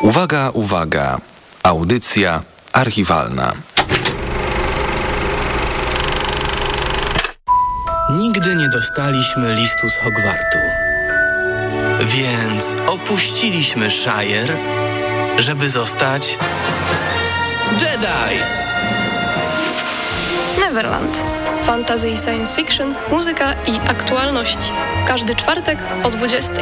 Uwaga, uwaga. Audycja archiwalna. Nigdy nie dostaliśmy listu z Hogwartu. Więc opuściliśmy Shire, żeby zostać Jedi. Neverland. Fantasy science fiction, muzyka i aktualności. W każdy czwartek o 20.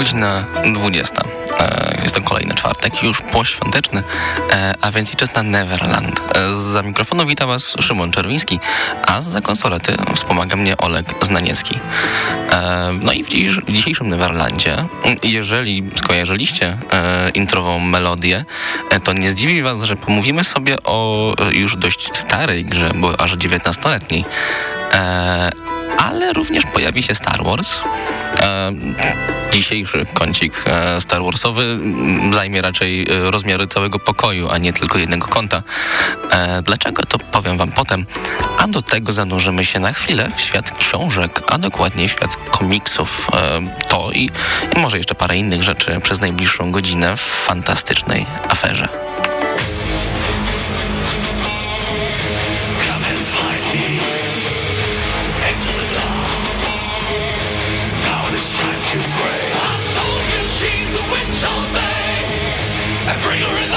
godzina 20. E, jest to kolejny czwartek, już poświąteczny, e, a więc i czas na Neverland. E, za mikrofonu wita Was Szymon Czerwiński, a za konsolety wspomaga mnie Oleg Znaniecki. No i w dzisiejszym Neverlandzie, jeżeli skojarzyliście intrową melodię, to nie zdziwi Was, że pomówimy sobie o już dość starej grze, bo aż 19-letniej, ale również pojawi się Star Wars. E, dzisiejszy kącik e, Star Warsowy zajmie raczej e, rozmiary całego pokoju, a nie tylko jednego kąta. E, dlaczego to powiem wam potem, a do tego zanurzymy się na chwilę w świat książek, a dokładnie w świat komiksów. E, to i, i może jeszcze parę innych rzeczy przez najbliższą godzinę w fantastycznej aferze. bring her in.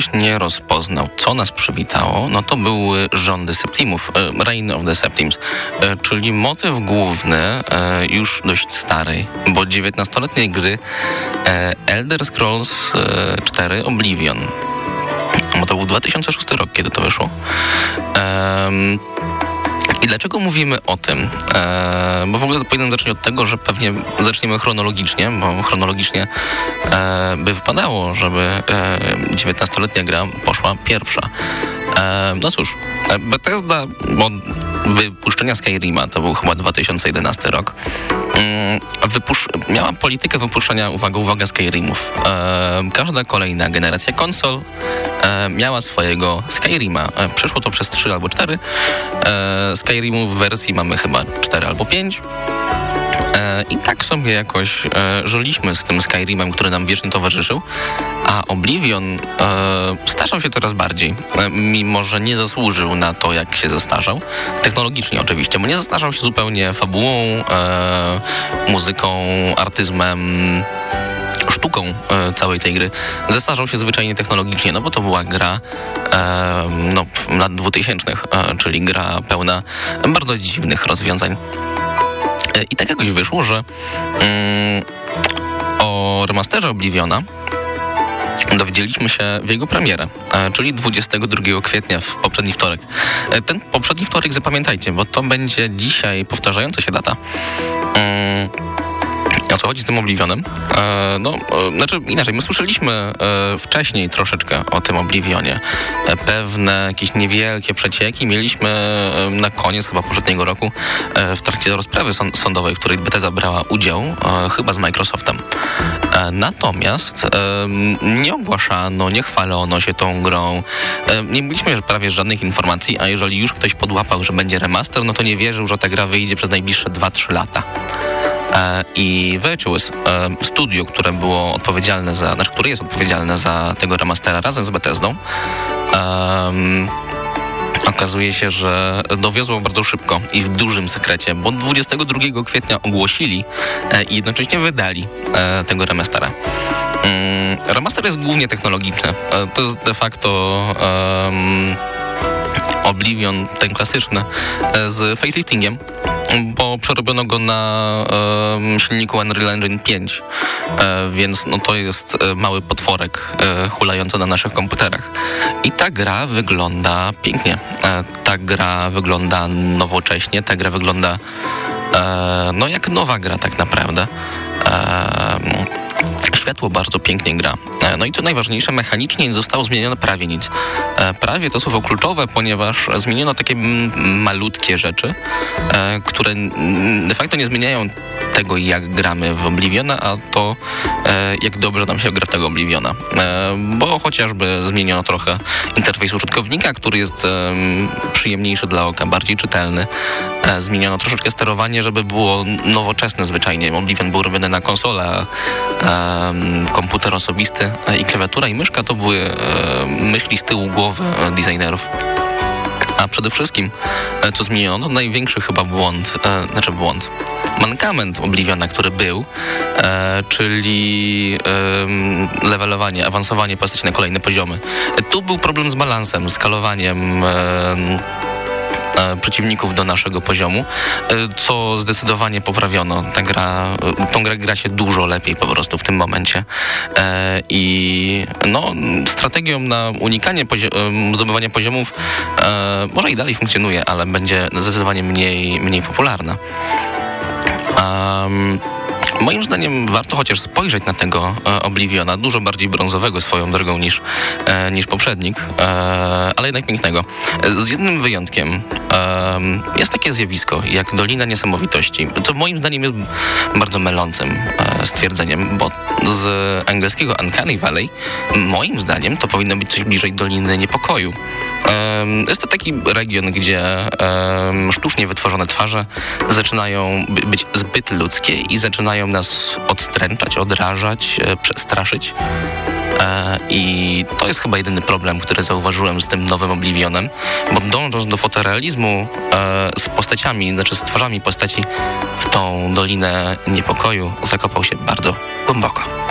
Ktoś nie rozpoznał, co nas przywitało, no to były rządy Septimów, e, Reign of the Septims, e, czyli motyw główny e, już dość stary, bo 19-letniej gry Elder Scrolls 4 Oblivion. Bo to był 2006 rok, kiedy to wyszło. I dlaczego mówimy o tym? E, bo w ogóle powinienem zacząć od tego, że pewnie zaczniemy chronologicznie, bo chronologicznie e, by wypadało, żeby e, 19-letnia gra poszła pierwsza. E, no cóż, e, Bethesda od wypuszczenia Skyrima, to był chyba 2011 rok, wypusz- miała politykę wypuszczania, uwaga, uwaga, Skyrimów. E, każda kolejna generacja konsol e, miała swojego Skyrima. E, przeszło to przez 3 albo 4. E, Skyrimów w wersji mamy chyba 4 albo 5. I tak sobie jakoś e, żyliśmy z tym Skyrimem, który nam wiecznie towarzyszył, a Oblivion e, starzał się coraz bardziej, e, mimo że nie zasłużył na to, jak się zestarzał. Technologicznie oczywiście, bo nie zestarzał się zupełnie fabułą, e, muzyką, artyzmem, sztuką e, całej tej gry zestarzał się zwyczajnie technologicznie, no bo to była gra e, no, lat 2000, e, czyli gra pełna bardzo dziwnych rozwiązań. E, I tak jakoś wyszło, że mm, o remasterze Obliviona dowiedzieliśmy się w jego premierę, e, czyli 22 kwietnia w poprzedni wtorek. E, ten poprzedni wtorek zapamiętajcie, bo to będzie dzisiaj powtarzająca się data. Mm, o co chodzi z tym Oblivionem? E, no, e, znaczy inaczej, my słyszeliśmy e, wcześniej troszeczkę o tym Oblivionie. E, pewne jakieś niewielkie przecieki mieliśmy e, na koniec chyba poprzedniego roku e, w trakcie rozprawy sądowej, w której Bethesda brała udział, chyba z Microsoftem. natomiast nie ogłaszano, nie chwalono się tą grą. nie mieliśmy prawie żadnych informacji, a jeżeli już ktoś podłapał, że będzie remaster, no to nie wierzył, że ta gra wyjdzie przez najbliższe 2-3 lata. E, i Virtuous, e, studio, które było odpowiedzialne za, znaczy, które jest odpowiedzialne za tego remastera razem z Bethesdą, okazuje się, że dowiozło bardzo szybko i w dużym sekrecie, bo 22 kwietnia ogłosili e, i jednocześnie wydali tego remastera. Um, remaster jest głównie technologiczny. To jest de facto um, Oblivion, ten klasyczny, z faceliftingiem bo przerobiono go na e, silniku Unreal Engine 5, e, więc no, to jest e, mały potworek e, hulający na naszych komputerach. I ta gra wygląda pięknie. E, ta gra wygląda nowocześnie, ta gra wygląda e, no jak nowa gra tak naprawdę. Światło bardzo pięknie gra. E, no i co najważniejsze, mechanicznie nie zostało zmienione prawie nic. E, prawie to słowo kluczowe, ponieważ zmieniono takie malutkie rzeczy, e, które de facto nie zmieniają tego, jak gramy w Obliviona, a to jak dobrze nam się gra tego Obliviona. Bo chociażby zmieniono trochę interfejs użytkownika, który jest przyjemniejszy dla oka, bardziej czytelny. Zmieniono troszeczkę sterowanie, żeby było nowoczesne zwyczajnie. Oblivion był robiony na konsolę, komputer osobisty e, i klawiatura i myszka to były e, myśli z tyłu głowy e, designerów. A przede wszystkim, co zmieniono, największy chyba błąd, znaczy błąd, mankament Obliviona, który był, czyli levelowanie, awansowanie postaci na kolejne poziomy. Tu był problem z balansem, skalowaniem E, przeciwników do naszego poziomu, e, co zdecydowanie poprawiono. Ta gra, e, tą grę gra się dużo lepiej po prostu w tym momencie. I no, strategią na unikanie pozi zdobywania poziomów może i dalej funkcjonuje, ale będzie zdecydowanie mniej, mniej popularna. Um, Moim zdaniem warto chociaż spojrzeć na tego e, Obliviona, dużo bardziej brązowego swoją drogą niż, e, niż poprzednik, e, ale jednak pięknego. Z jednym wyjątkiem jest takie zjawisko jak Dolina Niesamowitości, co moim zdaniem jest bardzo mylącym stwierdzeniem, bo z angielskiego Uncanny Valley moim zdaniem to powinno być coś bliżej Doliny Niepokoju. Jest to taki region, gdzie sztucznie wytworzone twarze zaczynają być zbyt ludzkie i zaczynają nas odstręczać, odrażać, e, przestraszyć. E, I to jest chyba jedyny problem, który zauważyłem z tym nowym Oblivionem, bo dążąc do fotorealizmu e, z postaciami, znaczy z twarzami postaci w tą Dolinę Niepokoju zakopał się bardzo głęboko.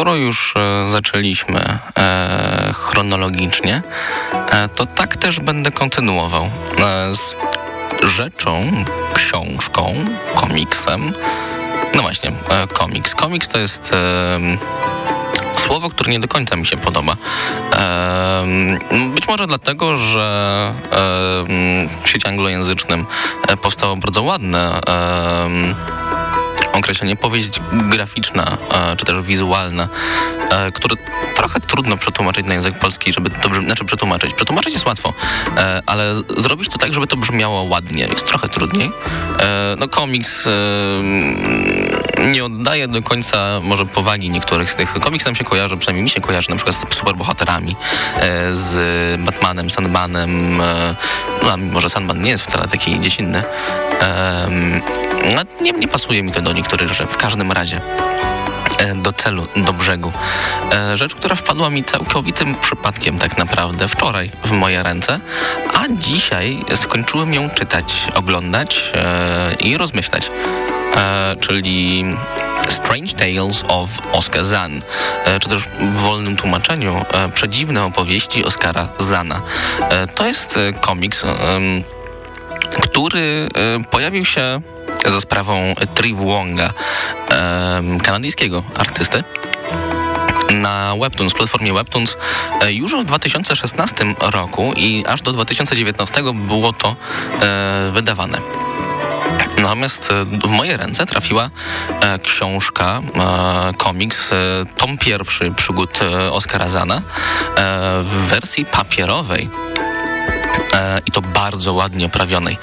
Skoro już e, zaczęliśmy e, chronologicznie, e, to tak też będę kontynuował z rzeczą, książką, komiksem. No właśnie, komiks. Komiks to jest słowo, które nie do końca mi się podoba. Być może dlatego, że w świecie anglojęzycznym powstało bardzo ładne określenie powieść graficzna, e, czy też wizualna, e, które trochę trudno przetłumaczyć na język polski, żeby to brzmi, znaczy przetłumaczyć. Przetłumaczyć jest łatwo, e, ale zrobić to tak, żeby to brzmiało ładnie, jest trochę trudniej. No komiks nie oddaje do końca może powagi niektórych z tych. Komiks nam się kojarzy, przynajmniej mi się kojarzy na przykład z superbohaterami, z Batmanem, Sandmanem, no może Sandman nie jest wcale taki dziecinny. No, nie, nie pasuje mi to do niektórych rzeczy. W każdym razie e, do celu, do brzegu. E, rzecz, która wpadła mi całkowitym przypadkiem tak naprawdę wczoraj w moje ręce, a dzisiaj skończyłem ją czytać, oglądać e, i rozmyślać. Czyli Strange Tales of Oscar Zan, czy też w wolnym tłumaczeniu Przedziwne opowieści Oscara Zana. To jest komiks, który pojawił się za sprawą Triv Wonga, kanadyjskiego artysty na Webtoons, platformie Webtoons e, już w 2016 roku i aż do 2019 było to e, wydawane. Natomiast e, w moje ręce trafiła książka, komiks, tom pierwszy przygód Oskara Zana w wersji papierowej e, i to bardzo ładnie oprawionej.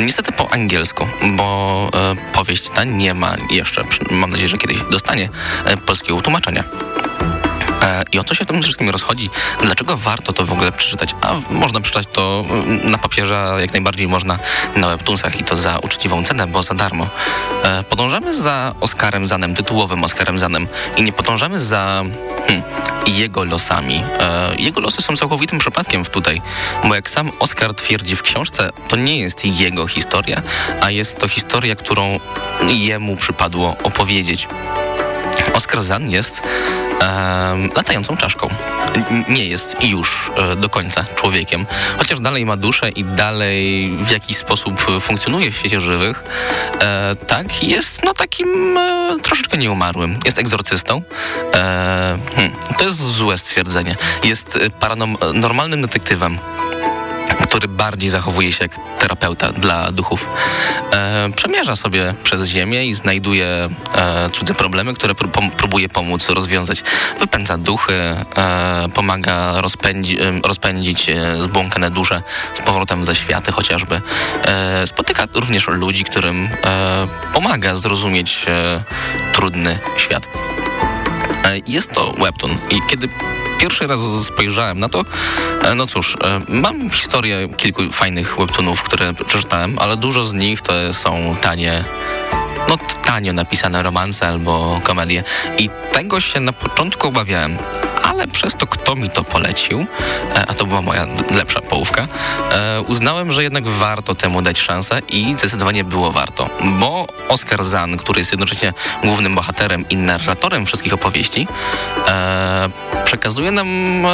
Niestety po angielsku, bo e, powieść ta nie ma jeszcze, mam nadzieję, że kiedyś dostanie e, polskiego tłumaczenia. E, I o co się w tym wszystkim rozchodzi? Dlaczego warto to w ogóle przeczytać? A można przeczytać to mm, na papierze, jak najbardziej można na webtoonsach i to za uczciwą cenę, bo za darmo. E, podążamy za Oscarem Zanem, tytułowym Oscarem Zanem i nie podążamy za hmm, jego losami. E, jego losy są całkowitym przypadkiem tutaj, bo jak sam Oscar twierdzi w książce, to nie jest jego historia, a jest to historia, którą jemu przypadło opowiedzieć. Oscar Zan jest latającą czaszką. Nie jest już e, do końca człowiekiem, chociaż dalej ma duszę i dalej w jakiś sposób funkcjonuje w świecie żywych. E, tak, jest no takim e, troszeczkę nieumarłym. Jest egzorcystą. Hmm, to jest złe stwierdzenie. Jest paranormalnym detektywem który bardziej zachowuje się jak terapeuta dla duchów. E, przemierza sobie przez ziemię i znajduje e, cudze problemy, które pró próbuje pomóc rozwiązać. Wypędza duchy, e, pomaga rozpędzi, e, rozpędzić e, zbłąkane dusze z powrotem ze światy chociażby. E, spotyka również ludzi, którym pomaga zrozumieć trudny świat. Jest to webtoon i kiedy pierwszy raz spojrzałem na to, e, no cóż, e, mam historię kilku fajnych webtoonów, które przeczytałem, ale dużo z nich to są tanie no tanio napisane romanse albo komedie. I tego się na początku obawiałem ale przez to, kto mi to polecił, e, a to była moja lepsza połówka, e, uznałem, że jednak warto temu dać szansę i zdecydowanie było warto, bo Oscar Zahn, który jest jednocześnie głównym bohaterem i narratorem wszystkich opowieści, e, przekazuje nam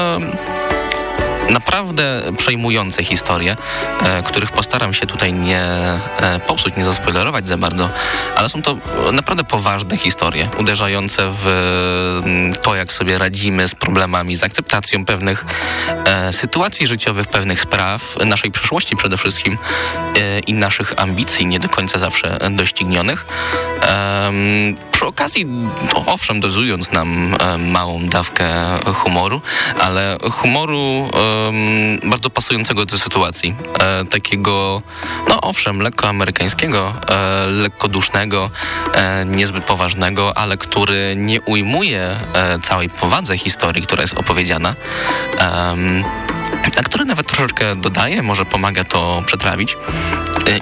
naprawdę przejmujące historie, e, których postaram się tutaj nie e, popsuć, nie zaspoilerować za bardzo, ale są to naprawdę poważne historie, uderzające w mm, to, jak sobie radzimy z problemami, z akceptacją pewnych e, sytuacji życiowych, pewnych spraw, naszej przeszłości przede wszystkim i naszych ambicji nie do końca zawsze doścignionych. Przy okazji, no, owszem, dozując nam małą dawkę humoru, ale humoru bardzo pasującego do sytuacji. E, takiego, no owszem, lekko amerykańskiego, e, lekko dusznego, e, niezbyt poważnego, ale który nie ujmuje całej powadze historii, która jest opowiedziana a który nawet troszeczkę dodaje, może pomaga to przetrawić.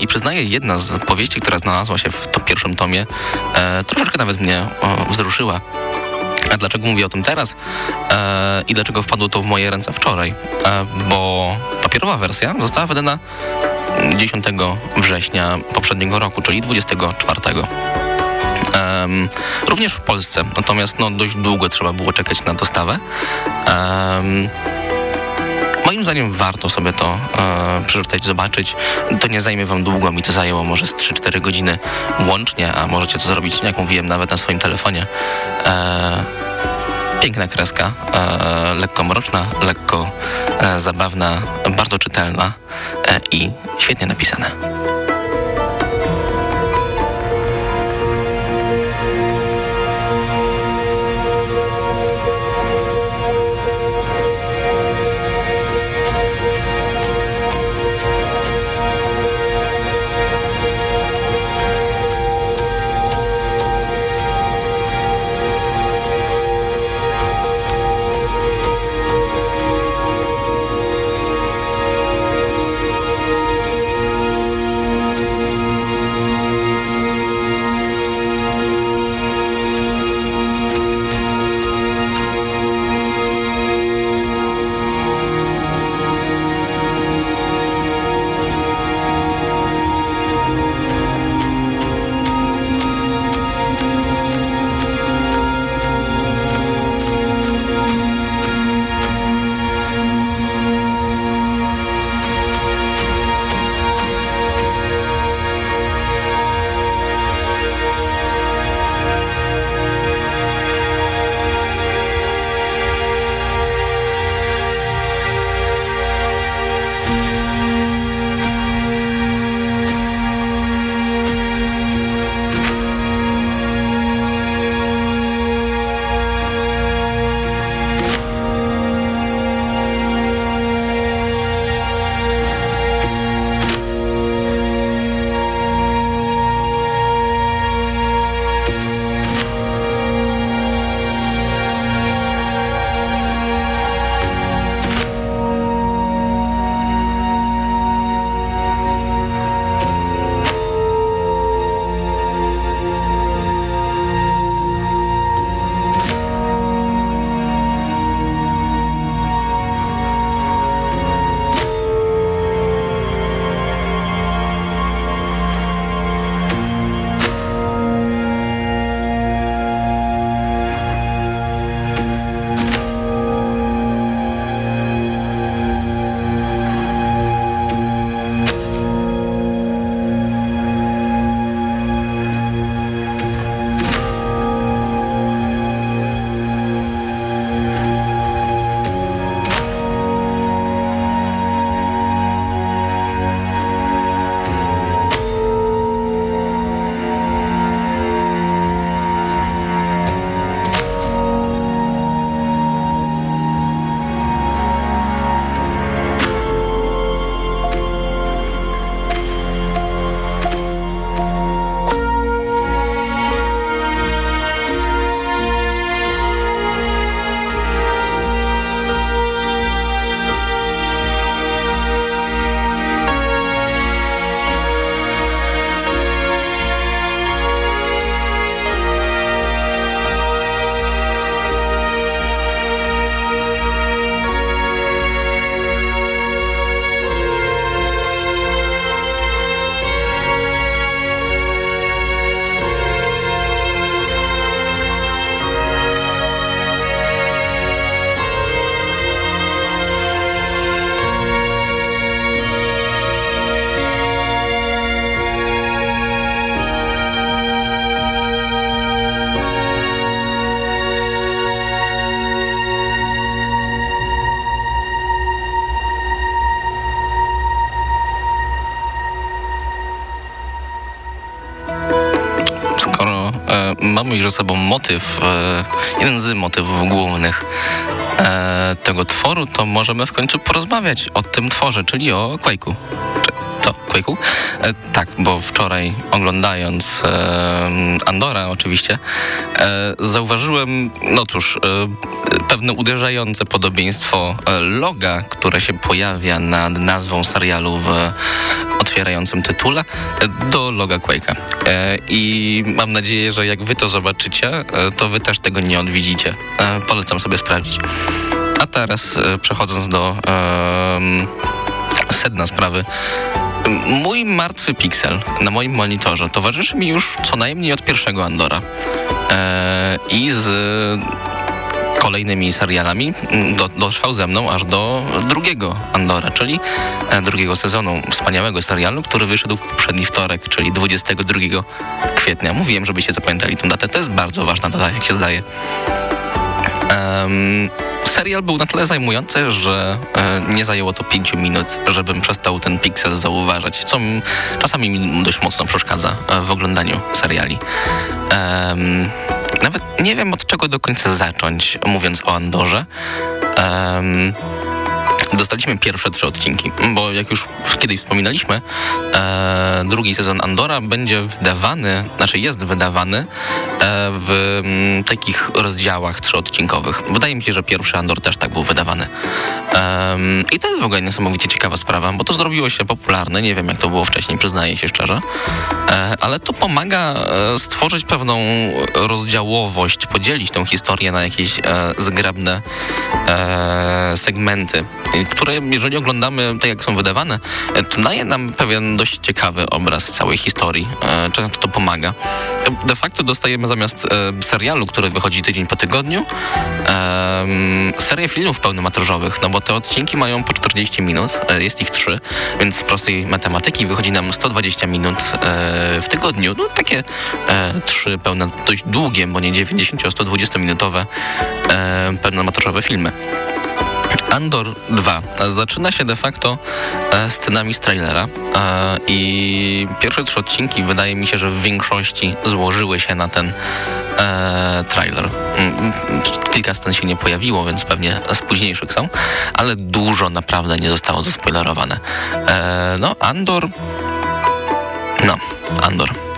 I przyznaję, jedna z powieści, która znalazła się w to pierwszym tomie, troszeczkę nawet mnie wzruszyła. A dlaczego mówię o tym teraz e, i dlaczego wpadło to w moje ręce wczoraj? E, bo papierowa wersja została wydana 10 września poprzedniego roku, czyli 24. Um, również w Polsce, natomiast no, dość długo trzeba było czekać na dostawę. Um, Moim zdaniem warto sobie to e, przeczytać, zobaczyć. To nie zajmie wam długo, mi to zajęło może z 3-4 godziny łącznie, a możecie to zrobić, jak mówiłem, nawet na swoim telefonie. E, piękna kreska, e, lekko mroczna, lekko e, zabawna, bardzo czytelna e, i świetnie napisana. Mamy już ze sobą motyw, e, jeden z motywów głównych e, tego tworu, to możemy w końcu porozmawiać o tym tworze, czyli o Quake'u. Quake'u? E, tak, bo wczoraj oglądając e, Andora oczywiście, e, zauważyłem, no cóż, e, pewne uderzające podobieństwo e, loga, które się pojawia nad nazwą serialu w otwierającym tytule e, do loga Quake'a. I mam nadzieję, że jak wy to zobaczycie, to wy też tego nie odwiedzicie. Polecam sobie sprawdzić. A teraz przechodząc do sedna sprawy. Mój martwy piksel na moim monitorze towarzyszy mi już co najmniej od pierwszego Andora. I z kolejnymi serialami mm, do, dotrwał ze mną aż do drugiego Andora, czyli e, drugiego sezonu wspaniałego serialu, który wyszedł w poprzedni wtorek, czyli 22 kwietnia. Mówiłem, żebyście zapamiętali tę datę. To jest bardzo ważna data, jak się zdaje. Um, serial był na tyle zajmujący, że e, nie zajęło to pięciu minut, żebym przestał ten piksel zauważać, co czasami mi dość mocno przeszkadza e, w oglądaniu seriali. Nawet nie wiem od czego do końca zacząć, mówiąc o Andorze. Dostaliśmy pierwsze trzy odcinki, bo jak już kiedyś wspominaliśmy, e, drugi sezon Andora będzie wydawany, znaczy jest wydawany e, w m, mm, takich rozdziałach trzyodcinkowych. Wydaje mi się, że pierwszy Andor też tak był wydawany. E, I to jest w ogóle niesamowicie ciekawa sprawa, bo to zrobiło się popularne, nie wiem jak to było wcześniej, przyznaję się szczerze, e, ale to pomaga e, stworzyć pewną rozdziałowość, podzielić tę historię na jakieś e, zgrabne segmenty które jeżeli oglądamy tak jak są wydawane, e, to daje nam pewien dość ciekawy obraz całej historii. E, często to pomaga. De facto dostajemy zamiast e, serialu, który wychodzi tydzień po tygodniu, serię filmów pełnometrażowych, no bo te odcinki mają po 40 minut, jest ich trzy, więc z prostej matematyki wychodzi nam 120 minut w tygodniu. No takie trzy pełne, dość długie, bo nie 90-120 minutowe pełnometrażowe filmy. Andor 2 zaczyna się de facto e, scenami z trailera e, i pierwsze trzy odcinki wydaje mi się, że w większości złożyły się na ten e, trailer. Mm, kilka scen się nie pojawiło, więc pewnie z późniejszych są, ale dużo naprawdę nie zostało zaspoilerowane. No, Andor... No, Andor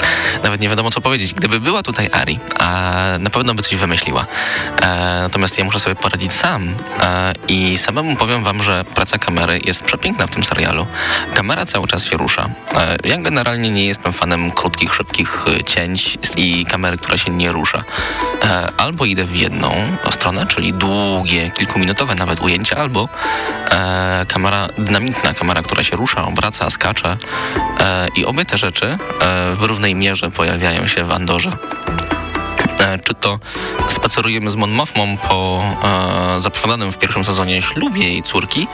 nawet nie wiadomo co powiedzieć. Gdyby była tutaj Ari, a na pewno by coś wymyśliła. E, natomiast ja muszę sobie poradzić sam e, i samemu powiem wam, że praca kamery jest przepiękna w tym serialu. Kamera cały czas się rusza. E, ja generalnie nie jestem fanem krótkich, szybkich e, cięć i kamery, która się nie rusza. E, albo idę w jedną stronę, czyli długie, kilkuminutowe nawet ujęcia, albo e, kamera dynamiczna, kamera, która się rusza, obraca, skacze i obie te rzeczy w równej mierze pojawiają się w Andorze. E, czy to spacerujemy z Mon Mothmą po e, zapowiadanym w pierwszym sezonie ślubie jej córki,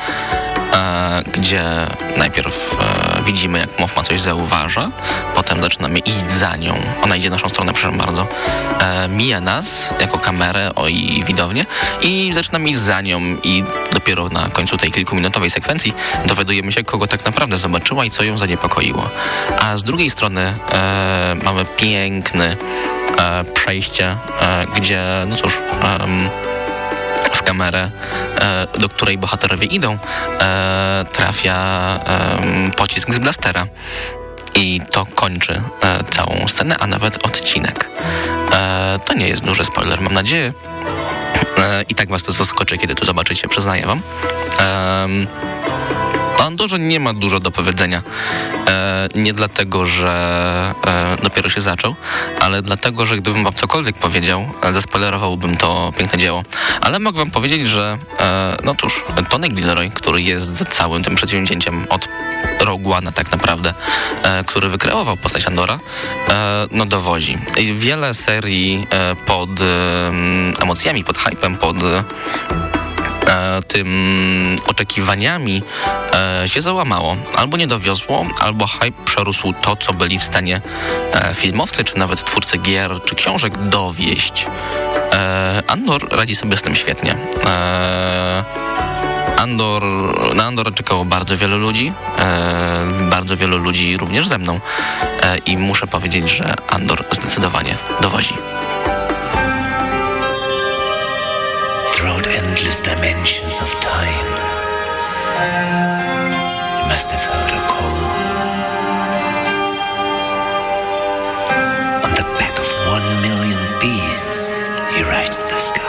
e, gdzie najpierw e, widzimy, jak Mothma coś zauważa, potem zaczynamy iść za nią. Ona idzie naszą stronę, proszę bardzo. E, mija nas jako kamerę o i widownię i zaczynamy iść za nią i dopiero na końcu tej kilkuminutowej sekwencji dowiadujemy się, kogo tak naprawdę zobaczyła i co ją zaniepokoiło. A z drugiej strony e, mamy piękny przejście, e, gdzie, no cóż, w kamerę, e, do której bohaterowie idą, e, trafia pocisk z blastera. I to kończy e, całą scenę, a nawet odcinek. to nie jest duży spoiler, mam nadzieję. I tak was to zaskoczy, kiedy to zobaczycie, przyznaję wam. O Andorze nie ma dużo do powiedzenia. E, nie dlatego, że e, dopiero się zaczął, ale dlatego, że gdybym wam cokolwiek powiedział, e, zaspoilerowałbym to piękne dzieło. Ale mogę wam powiedzieć, że e, no cóż, Tony Gilroy, który jest za całym tym przedsięwzięciem od Rogue One tak naprawdę, e, który wykreował postać Andora, e, no dowozi. I wiele serii pod emocjami, pod hypem, pod tym oczekiwaniami e, się załamało. Albo nie dowiozło, albo hype przerósł to, co byli w stanie e, filmowcy, czy nawet twórcy gier, czy książek dowieść. Andor radzi sobie z tym świetnie. Andor, na Andor czekało bardzo wielu ludzi, bardzo wielu ludzi również ze mną i muszę powiedzieć, że Andor zdecydowanie dowozi. endless dimensions of time. You must have heard a call. On the back of one million beasts, he rides the sky.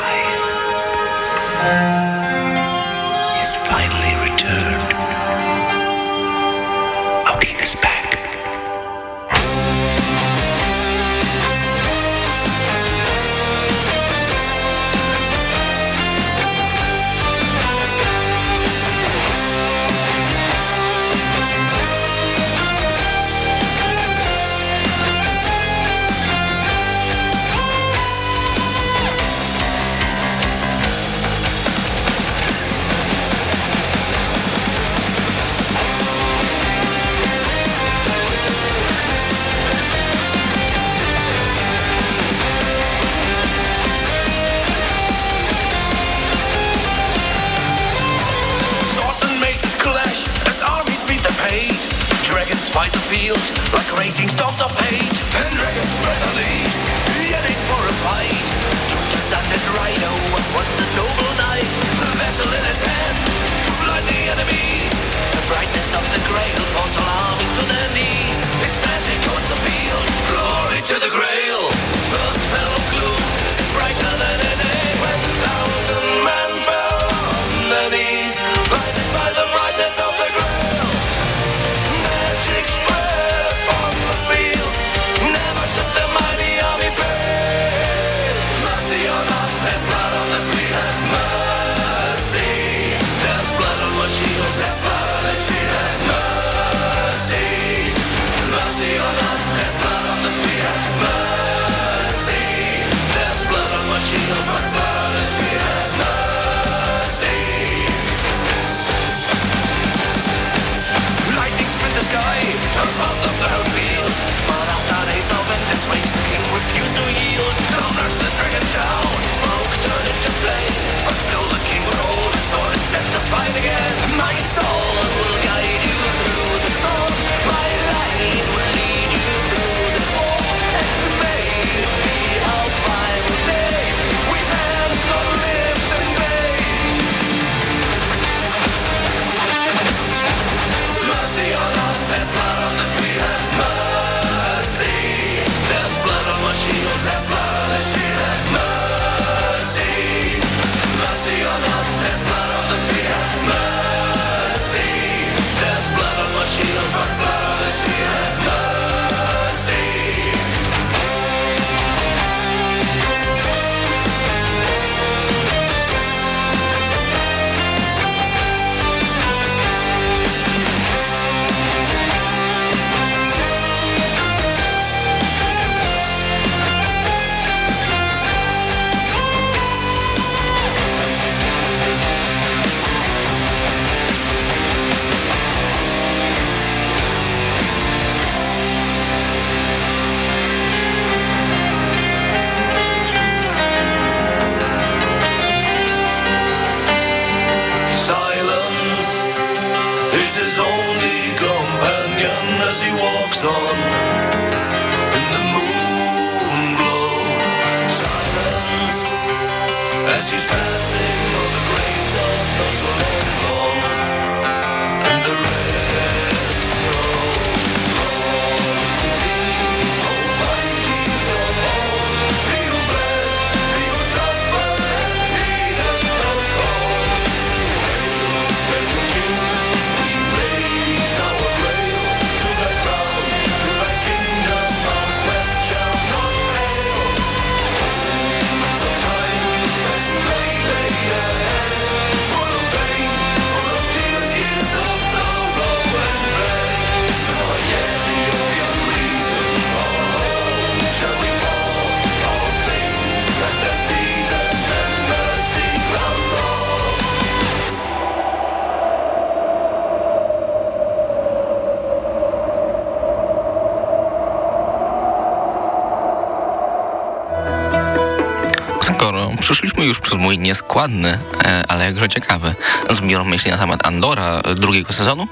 już przez mój nieskładny, e, ale jakże ciekawy zbiór myśli na temat Andora e, drugiego sezonu,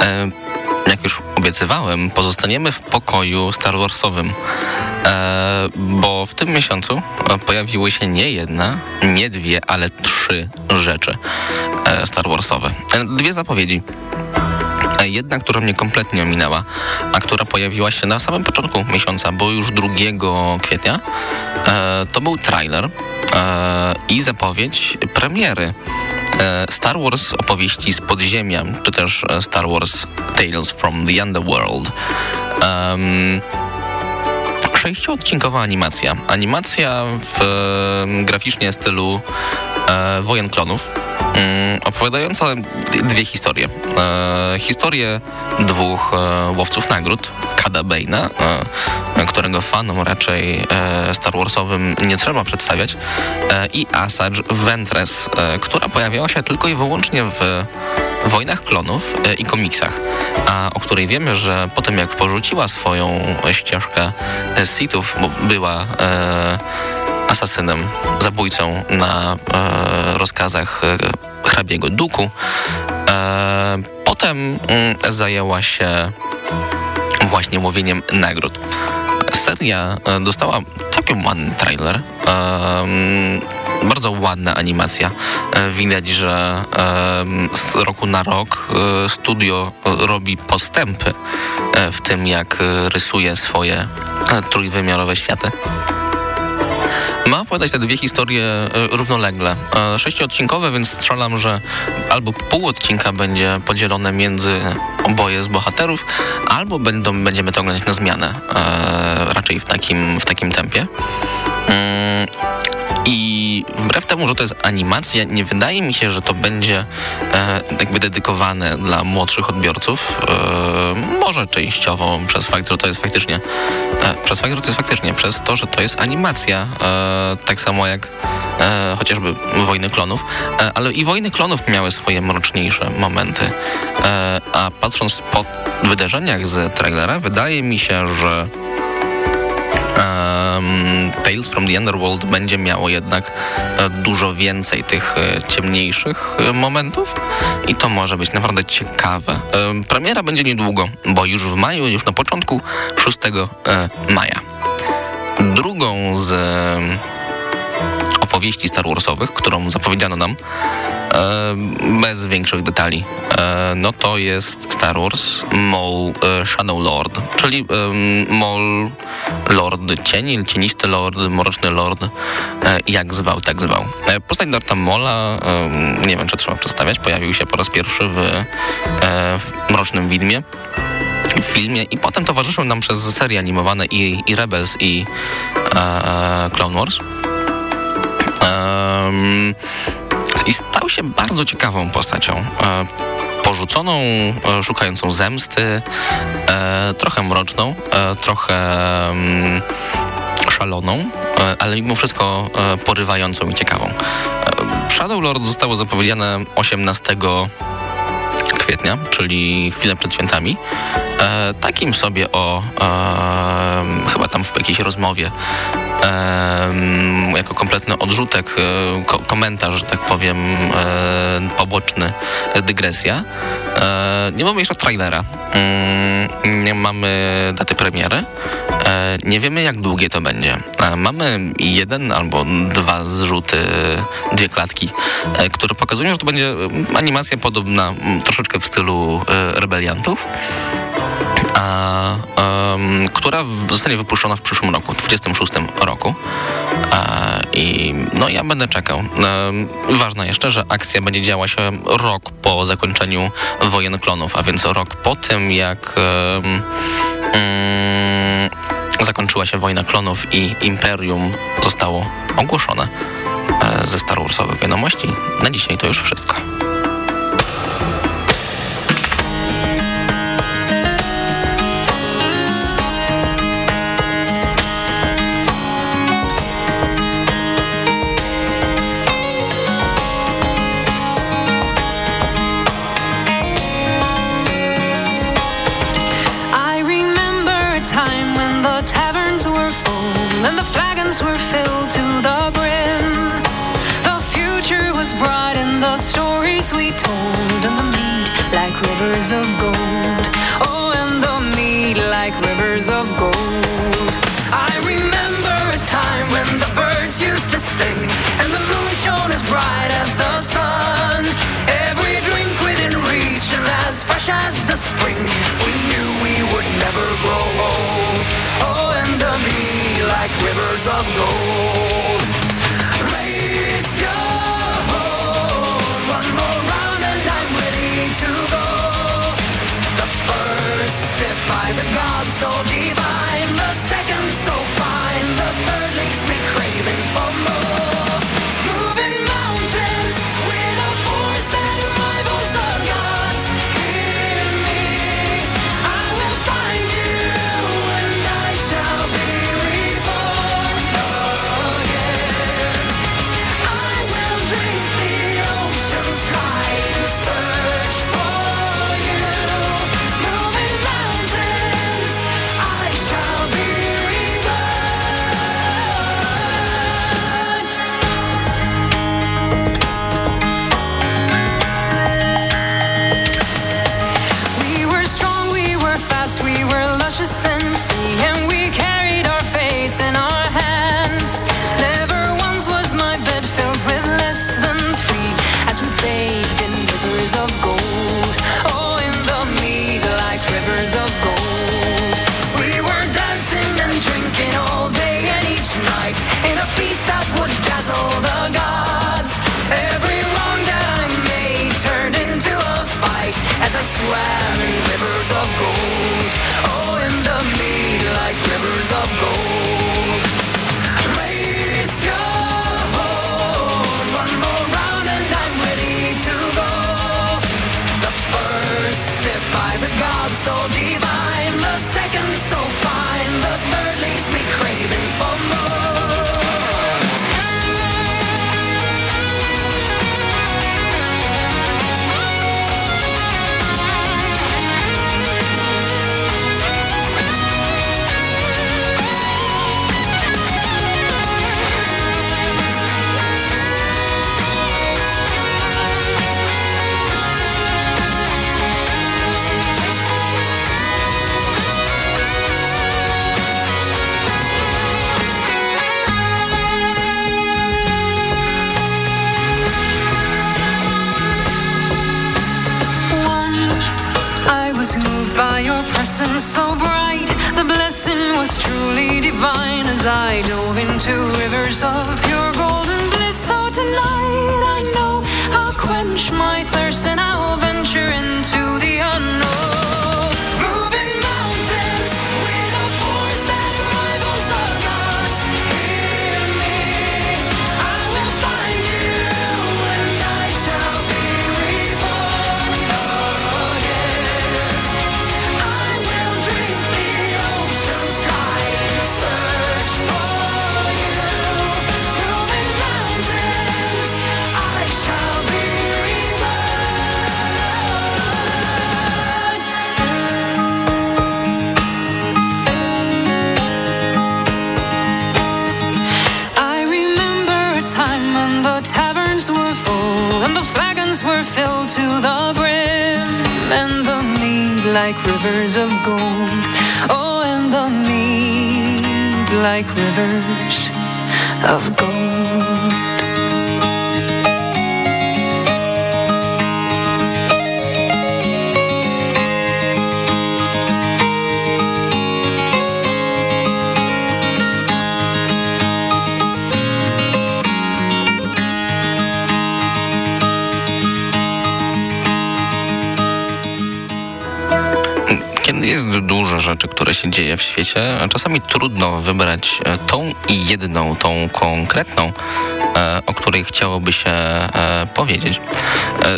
e, jak już obiecywałem, pozostaniemy w pokoju Star Warsowym, e, bo w tym miesiącu pojawiły się nie jedna, nie dwie, ale trzy rzeczy e, Star Warsowe. dwie zapowiedzi. Jedna, która mnie kompletnie ominęła, a która pojawiła się na samym początku miesiąca, bo już 2 kwietnia, to był trailer i zapowiedź premiery Star Wars opowieści z podziemia, czy też Star Wars Tales from the Underworld. Um, sześcioodcinkowa animacja. Animacja w e, graficznie stylu e, Wojen Klonów. Mm, opowiadająca dwie historie. E, historię dwóch e, łowców nagród, Kada Bane'a, e, którego fanom raczej e, Star Warsowym nie trzeba przedstawiać, e, i Asajj Ventress, e, która pojawiała się tylko i wyłącznie w Wojnach Klonów e, i komiksach, a o której wiemy, że po tym jak porzuciła swoją ścieżkę Sithów, bo była e, asasynem, zabójcą na e, rozkazach e, hrabiego Duku, e, potem mm, zajęła się właśnie łowieniem nagród. Seria dostała całkiem ładny trailer bardzo ładna animacja. E, widać, że e, z roku na rok e, studio robi postępy w tym, jak rysuje swoje trójwymiarowe światy. Ma opowiadać te dwie historie równolegle. Sześciodcinkowe, więc strzelam, że albo pół odcinka będzie podzielone między oboje z bohaterów, albo będą, będziemy to oglądać na zmianę. Raczej w takim, w takim tempie. I wbrew temu, że to jest animacja, nie wydaje mi się, że to będzie e, jakby dedykowane dla młodszych odbiorców. E, może częściowo przez fakt, że to jest faktycznie e, przez fakt, że to jest faktycznie przez to, że to jest animacja, e, tak samo jak e, chociażby Wojny Klonów, e, ale i Wojny Klonów miały swoje mroczniejsze momenty. a patrząc po wydarzeniach z trailera, wydaje mi się, że Tales from the Underworld będzie miało jednak e, dużo więcej tych e, ciemniejszych e, momentów i to może być naprawdę ciekawe. Premiera będzie niedługo, bo już w maju, już na początku 6 maja. Drugą z opowieści Star Warsowych, którą zapowiedziano nam bez większych detali, no to jest Star Wars Maul Shadow Lord, czyli Maul Lord Cień, Cienisty Lord, Mroczny Lord, e, jak zwał, tak zwał. E, postać Darta Mola, nie wiem, czy trzeba przedstawiać, pojawił się po raz pierwszy w, e, w Mrocznym Widmie w filmie i potem towarzyszył nam przez serie animowane i, i Rebels i e, Clone Wars. Um, I stał się bardzo ciekawą postacią. E, porzuconą, e, szukającą zemsty, e, trochę mroczną, trochę mm, szaloną, ale mimo wszystko porywającą i ciekawą. Shadow Lord zostało zapowiedziane 18 kwietnia, czyli chwilę przed świętami. E, takim sobie o e, chyba tam w jakiejś rozmowie jako kompletny odrzutek, e, ko komentarz, że tak powiem, e, poboczny, dygresja. E, nie mamy jeszcze trailera. Mm, nie mamy daty premiery. Nie wiemy, jak długie to będzie. Mamy jeden albo dwa zrzuty, dwie klatki, które pokazują, że to będzie animacja podobna troszeczkę w stylu Rebeliantów a, um, która zostanie wypuszczona w przyszłym roku, 26 roku. A, I no ja będę czekał. Um, ważne jeszcze, że akcja będzie działa się rok po zakończeniu wojen klonów, a więc rok po tym, jak um, zakończyła się wojna klonów i Imperium zostało ogłoszone e, ze Star Warsowych wiadomości. Na dzisiaj to już wszystko. Were filled to the brim. The future was bright and the stories we told, So divine. so bright. The blessing was truly divine as I dove into rivers of pure. like rivers of gold. Oh, and the mead like rivers of gold. rzeczy, które się dzieje w świecie. Czasami trudno wybrać e, tą i jedną, tą konkretną, e, o której chciałoby się e, powiedzieć.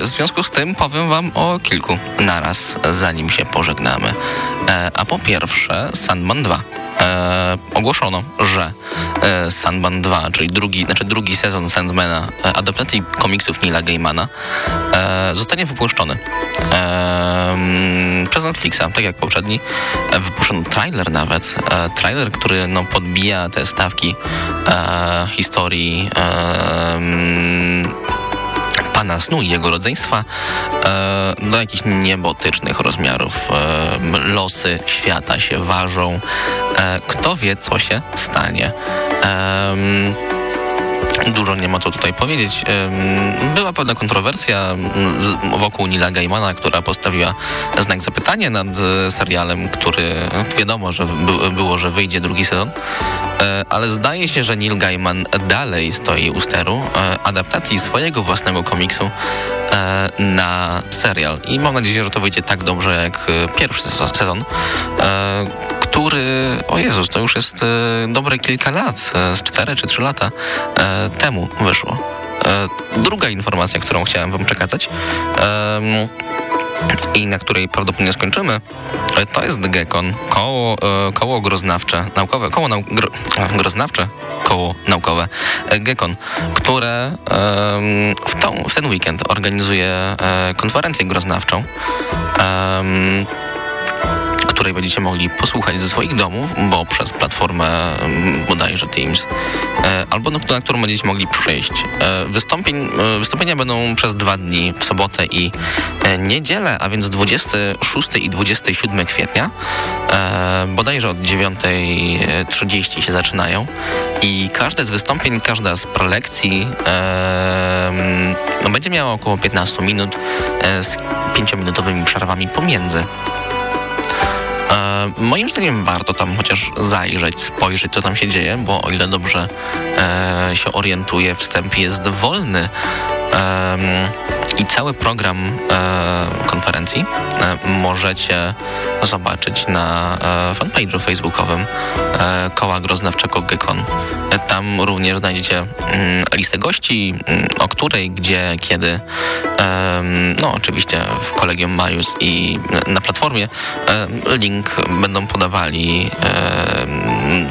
W związku z tym powiem Wam o kilku naraz, zanim się pożegnamy. A po pierwsze Sandman 2 e, ogłoszono, że e, Sandman 2, czyli drugi, znaczy drugi sezon Sandmana, e, adaptacji komiksów Nila Gaimana, e, zostanie wypuszczony e, mm, przez Netflixa, tak jak poprzedni. E, wypuszczono trailer nawet, e, trailer, który no, podbija te stawki historii mm, pana snu i jego rodzeństwa e, do jakichś niebotycznych rozmiarów. E, losy świata się ważą. E, kto wie, co się stanie. E, Dużo nie ma co tutaj powiedzieć. Była pewna kontrowersja wokół Nila Gaimana, która postawiła znak zapytania nad e, serialem, który e, wiadomo, że było, że wyjdzie drugi sezon, e, ale zdaje się, że Neil Gaiman dalej stoi u steru adaptacji swojego własnego komiksu na serial. I mam nadzieję, że to wyjdzie tak dobrze jak pierwszy sezon, który, o Jezus, to już jest dobre kilka lat, z cztery czy trzy lata temu wyszło. Druga informacja, którą chciałem wam przekazać i na której prawdopodobnie skończymy, to jest Gekon, koło, e, koło groznawcze, naukowe, koło nau, gro, groznawcze, koło naukowe Gekon, które w, tą, w ten weekend organizuje e, konferencję groznawczą której będziecie mogli posłuchać ze swoich domów, bo przez platformę mm, bodajże Teams, e, albo na, na którą będziecie mogli przyjść. E, wystąpień, e, wystąpienia będą przez dwa dni, w sobotę i niedzielę, a więc 26 i 27 kwietnia. Bodajże od 9.30 się zaczynają i każde z wystąpień, każda z prelekcji no, będzie miała około 15 minut z 5-minutowymi przerwami pomiędzy. Moim zdaniem warto tam chociaż zajrzeć, spojrzeć, co tam się dzieje, bo o ile dobrze e, się orientuję, wstęp jest wolny. I cały program e, konferencji e, możecie zobaczyć na e, fanpage'u facebookowym Koła Groznawczego Gekon. Tam również znajdziecie mm, listę gości, mm, o której, gdzie, kiedy. no oczywiście w Kolegium Majus i na platformie link będą podawali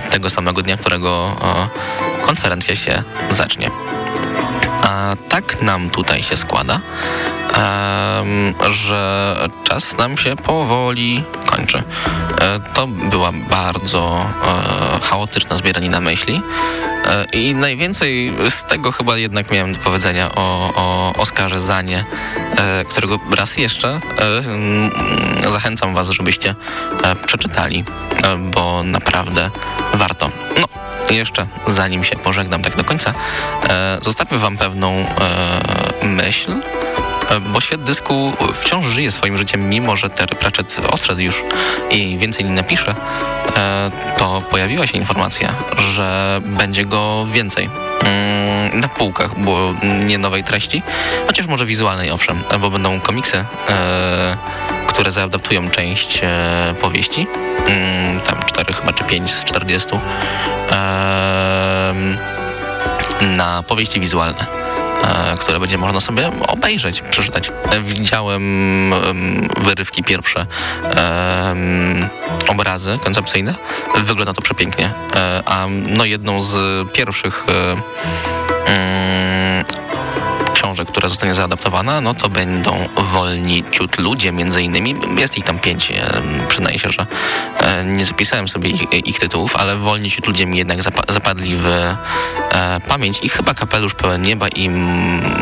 tego samego dnia, którego konferencja się zacznie. A tak nam tutaj się składa, że czas nam się powoli kończy. E, to była bardzo e, chaotyczna zbieranina myśli i najwięcej z tego chyba jednak miałem do powiedzenia o, o Oskarze Zanie, którego raz jeszcze zachęcam Was, żebyście przeczytali, bo naprawdę warto. No, jeszcze zanim się pożegnam tak do końca, e, zostawię wam pewną e, myśl, e, bo świat dysku wciąż żyje swoim życiem, mimo że Terry Pratchett odszedł już i więcej nie napisze, e, to pojawiła się informacja, że będzie go więcej. Mm, na półkach, bo nie nowej treści, chociaż może wizualnej owszem, bo będą komiksy e, które zaadaptują część e, powieści, mm, tam cztery chyba, czy pięć z 40, e, na powieści wizualne. e, które będzie można sobie obejrzeć, przeczytać. E, widziałem wyrywki pierwsze, obrazy koncepcyjne. Wygląda to przepięknie. E, a no jedną z pierwszych książek, która zostanie zaadaptowana, no to będą Wolni Ciut Ludzie, między innymi. Jest ich tam pięć. Przyznaję się, że e, nie zapisałem sobie ich, ich tytułów, ale Wolni Ciut Ludzie mi jednak zapadli w e, pamięć i chyba Kapelusz Pełen Nieba i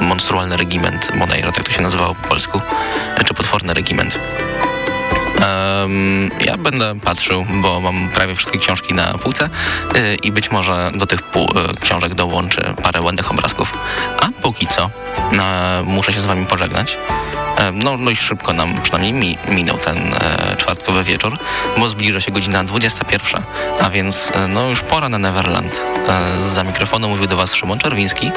Monstrualny Regiment, bodajże tak to się nazywało po polsku, czy Potworny Regiment. Um, ja będę patrzył, bo mam prawie wszystkie książki na półce yy, i być może do tych pół, yy, książek dołączy parę ładnych obrazków. A póki co yy, muszę się z wami pożegnać. No dość szybko nam przynajmniej mi, minął ten e, czwartkowy wieczór, bo zbliża się godzina 21, a więc e, no już pora na Neverland. E, za mikrofonu mówił do Was Szymon Czerwiński,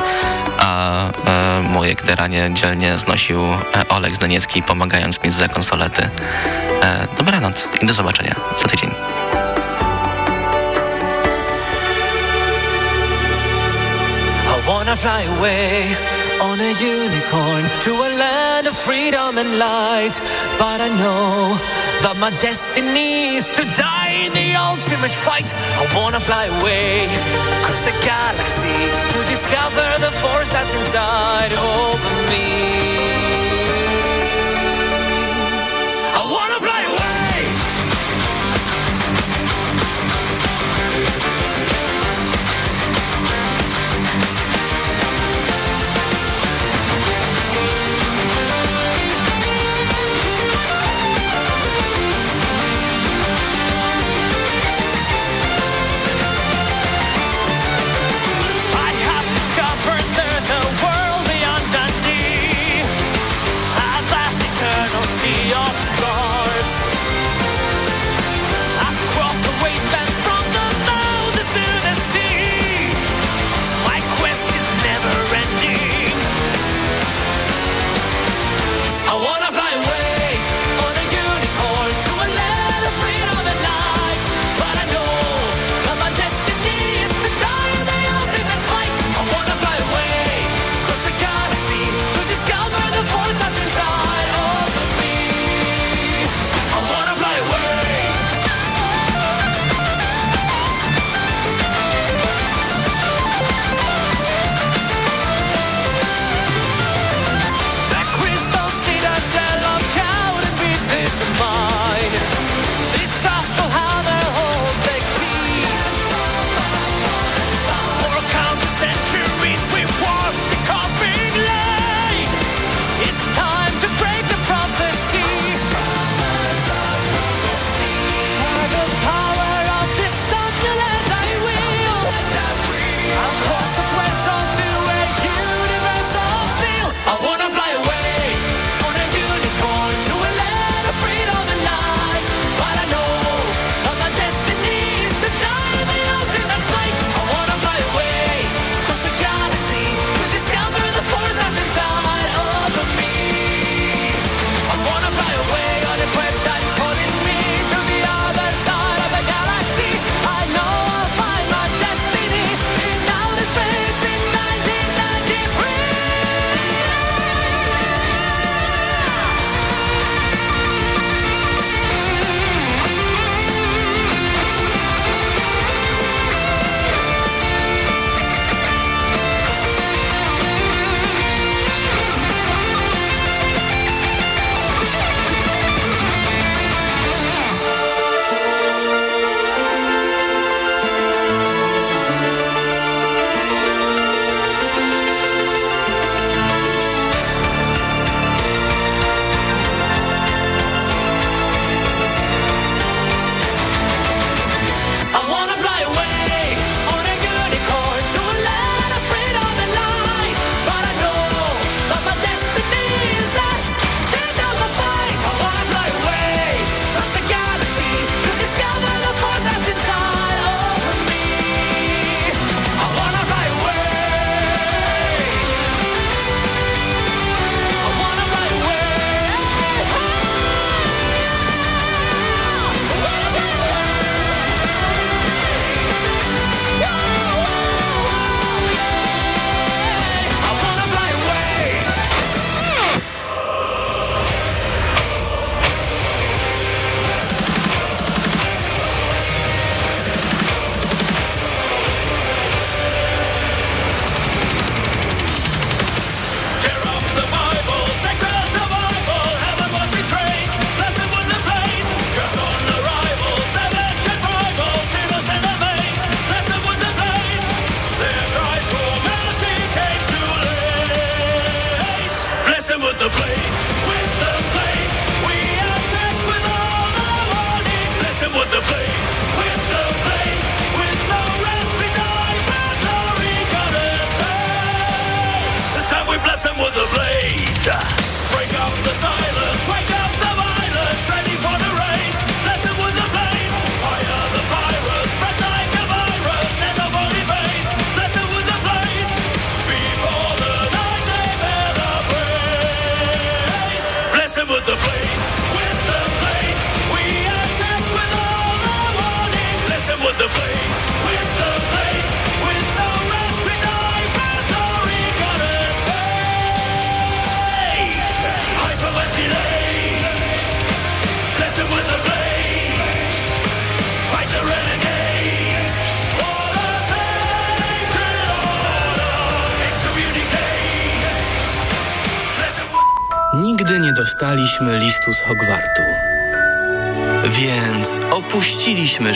a e, moje kderanie dzielnie znosił e, Olek Zdaniecki, pomagając mi za konsolety. E, dobranoc i do zobaczenia za tydzień. I wanna fly away on a unicorn to a land of freedom and light. But I know that my destiny is to die in the ultimate fight. I wanna fly away across the galaxy to discover the force that's inside of me.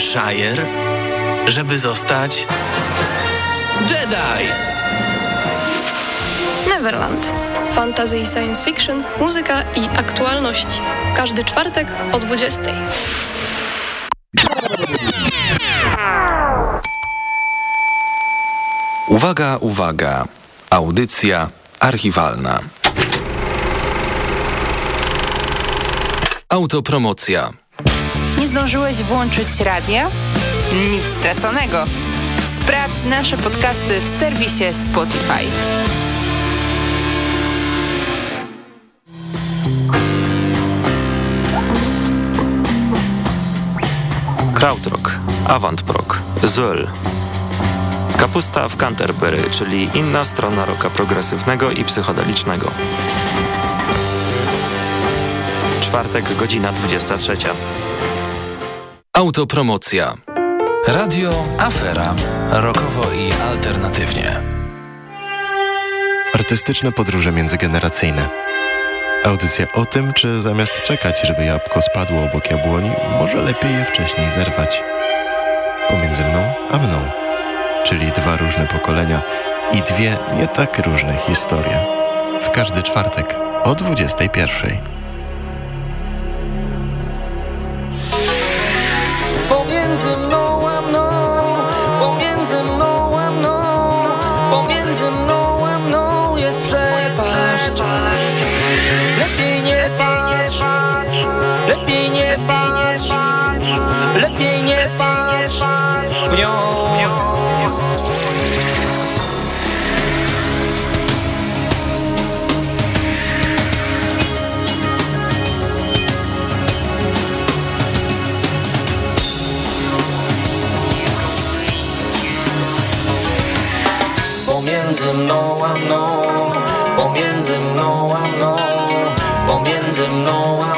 Opuściliśmy Shire, żeby zostać Jedi. Neverland. Fantasy i science fiction, muzyka i aktualności. W każdy czwartek o 20. Uwaga, uwaga. Audycja archiwalna. Autopromocja. Zdążyłeś włączyć radia? Nic straconego. Sprawdź nasze podcasty w serwisie Spotify. Krautrock, Avantprog, Zöll. Kapusta w Canterbury, czyli inna strona roka progresywnego i psychodelicznego. Czwartek, godzina 23. Autopromocja. Radio Afera. Rokowo i alternatywnie. Artystyczne podróże międzygeneracyjne. Audycja o tym, czy zamiast czekać, żeby jabłko spadło obok jabłoni, może lepiej je wcześniej zerwać. Pomiędzy mną a mną. Czyli dwa różne pokolenia i dwie nie tak różne historie. W każdy czwartek o 21. lepiej nie patrz w nią Pomiędzy mną a mną, pomiędzy mną a mną, pomiędzy mną a mną.